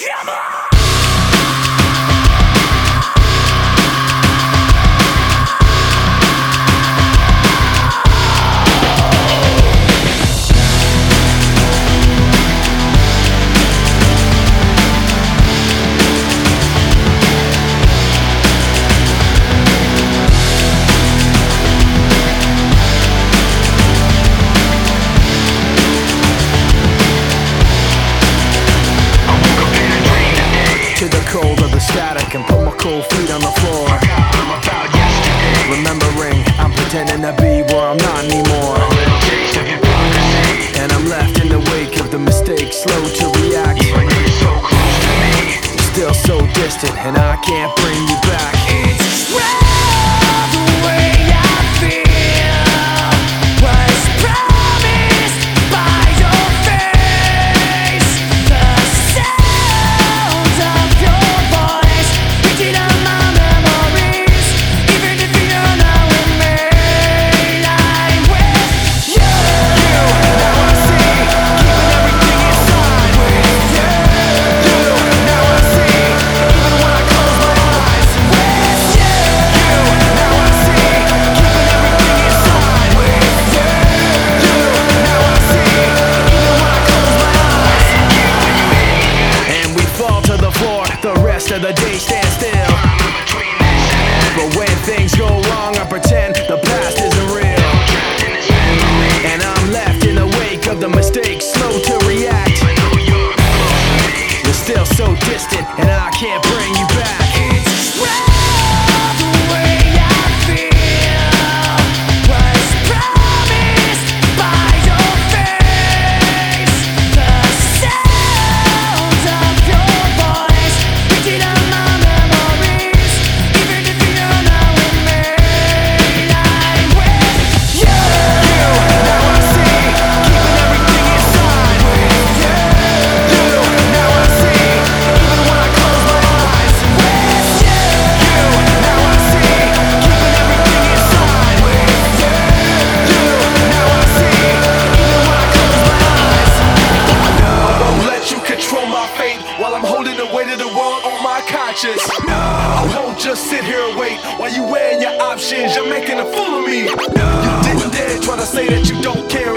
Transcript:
Come on! static and put my cold feet on the floor. I'm about yesterday, Remembering I'm pretending to be where I'm not anymore. A little taste of hypocrisy. And I'm left in the wake of the mistake, slow to react. Even so close to me. Still so distant, and I can't bring you back. conscience. No, I won't just sit here and wait while you weighing your options. You're making a fool of me. No. You didn't dare try to say that you don't care.